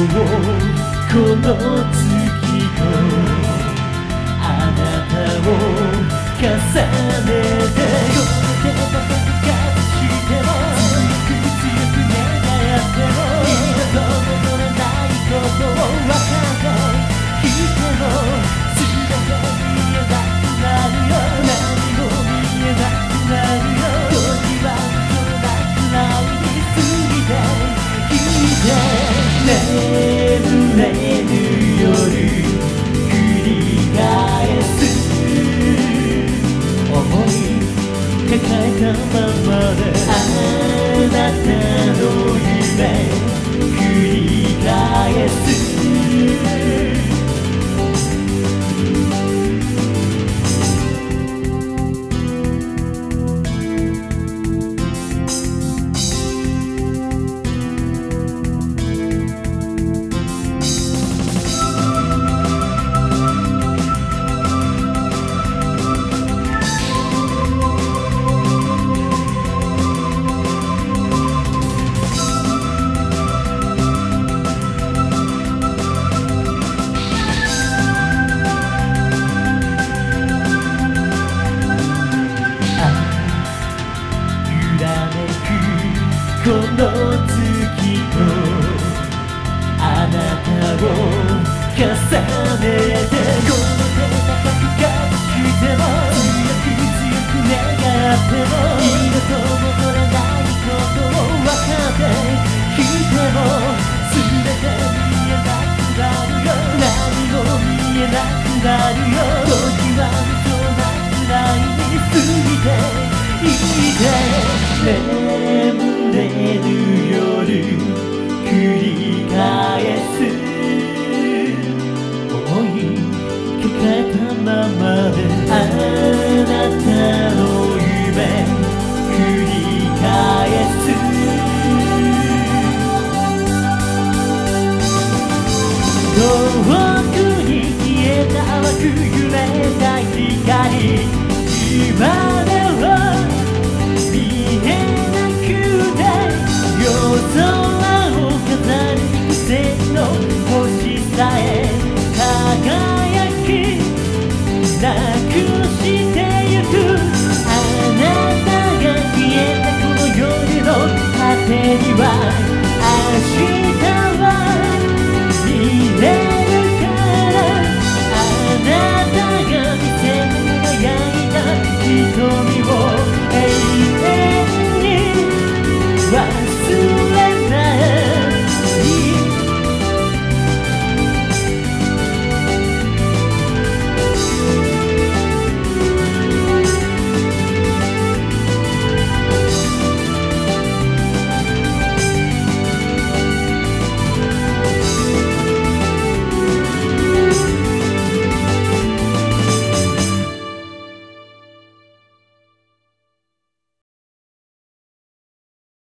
この月とあなたを重ねてよままであなたの夢繰り返すこの月とあなたを重ねてこの手高く感じても強く強く願っても二度と戻らないことを分かっていても全て見えなくなる。よ何も見えなくなる。よ時は嘘なくらいに過ぎていて眠